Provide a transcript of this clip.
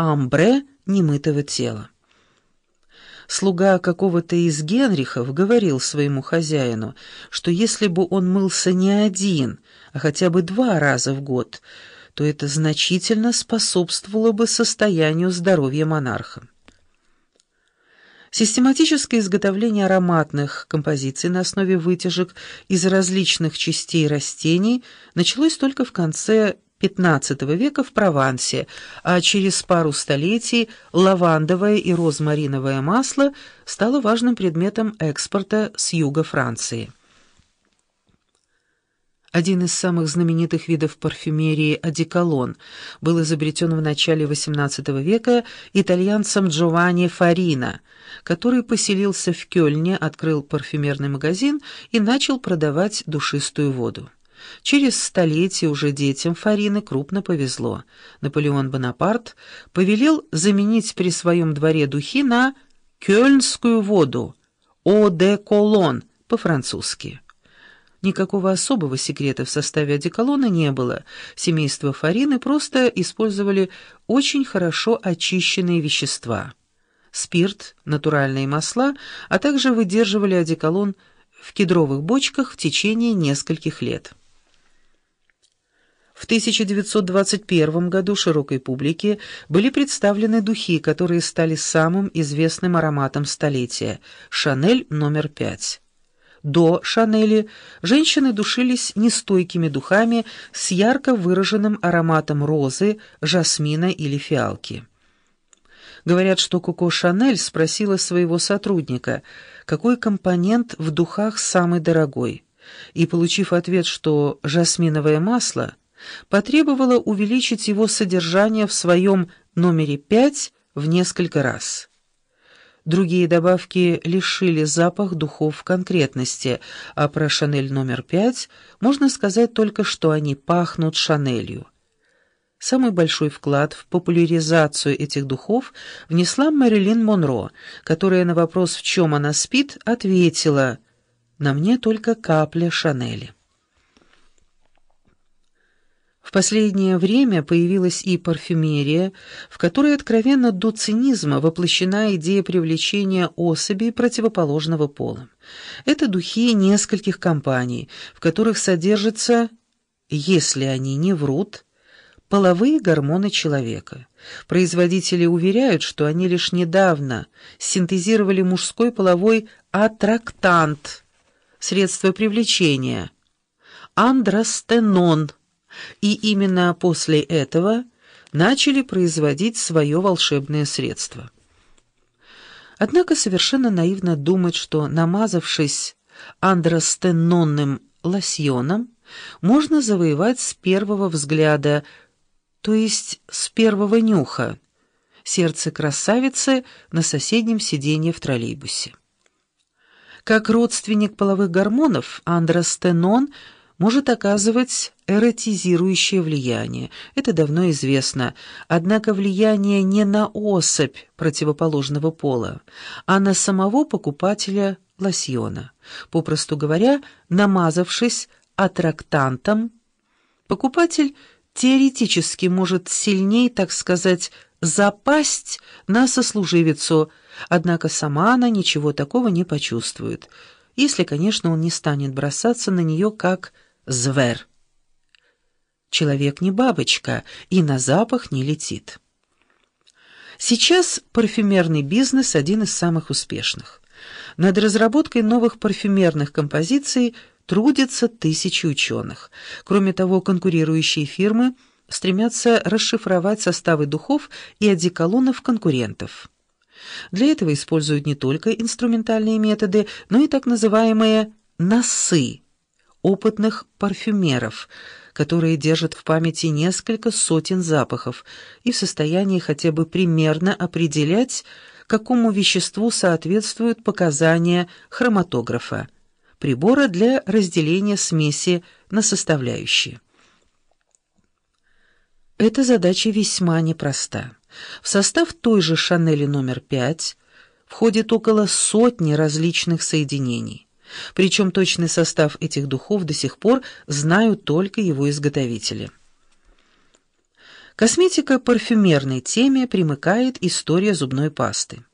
амбре немытого тела. Слуга какого-то из Генрихов говорил своему хозяину, что если бы он мылся не один, а хотя бы два раза в год, то это значительно способствовало бы состоянию здоровья монарха. Систематическое изготовление ароматных композиций на основе вытяжек из различных частей растений началось только в конце XV века в Провансе, а через пару столетий лавандовое и розмариновое масло стало важным предметом экспорта с юга Франции. Один из самых знаменитых видов парфюмерии – одеколон – был изобретен в начале XVIII века итальянцем Джованни Фарина, который поселился в Кёльне, открыл парфюмерный магазин и начал продавать душистую воду. Через столетие уже детям Фарины крупно повезло. Наполеон Бонапарт повелел заменить при своем дворе духи на «кёльнскую воду» – «О де колон» по-французски. Никакого особого секрета в составе одеколона не было. Семейство Фарины просто использовали очень хорошо очищенные вещества. Спирт, натуральные масла, а также выдерживали одеколон в кедровых бочках в течение нескольких лет. В 1921 году широкой публике были представлены духи, которые стали самым известным ароматом столетия – «Шанель номер пять». До Шанели женщины душились нестойкими духами с ярко выраженным ароматом розы, жасмина или фиалки. Говорят, что Коко Шанель спросила своего сотрудника, какой компонент в духах самый дорогой, и, получив ответ, что жасминовое масло, потребовала увеличить его содержание в своем номере 5 в несколько раз. Другие добавки лишили запах духов конкретности, а про «Шанель номер пять» можно сказать только, что они пахнут «Шанелью». Самый большой вклад в популяризацию этих духов внесла Мэрилин Монро, которая на вопрос, в чем она спит, ответила «На мне только капля Шанели». Последнее время появилась и парфюмерия, в которой откровенно до цинизма воплощена идея привлечения особей противоположного пола. Это духи нескольких компаний, в которых содержатся, если они не врут, половые гормоны человека. Производители уверяют, что они лишь недавно синтезировали мужской половой аттрактант, средство привлечения, андростенон – и именно после этого начали производить свое волшебное средство. Однако совершенно наивно думать, что, намазавшись андростенонным лосьоном, можно завоевать с первого взгляда, то есть с первого нюха, сердце красавицы на соседнем сиденье в троллейбусе. Как родственник половых гормонов, андростенон – может оказывать эротизирующее влияние. Это давно известно. Однако влияние не на особь противоположного пола, а на самого покупателя лосьона. Попросту говоря, намазавшись аттрактантом, покупатель теоретически может сильнее, так сказать, запасть на сослуживицу, однако сама она ничего такого не почувствует, если, конечно, он не станет бросаться на нее как звер. Человек не бабочка и на запах не летит. Сейчас парфюмерный бизнес один из самых успешных. Над разработкой новых парфюмерных композиций трудятся тысячи ученых. Кроме того, конкурирующие фирмы стремятся расшифровать составы духов и одеколонов конкурентов. Для этого используют не только инструментальные методы, но и так называемые «носы», опытных парфюмеров, которые держат в памяти несколько сотен запахов и в состоянии хотя бы примерно определять, какому веществу соответствуют показания хроматографа, прибора для разделения смеси на составляющие. Эта задача весьма непроста. В состав той же «Шанели номер 5» входит около сотни различных соединений. Причем точный состав этих духов до сих пор знают только его изготовители. Косметика парфюмерной теме примыкает история зубной пасты.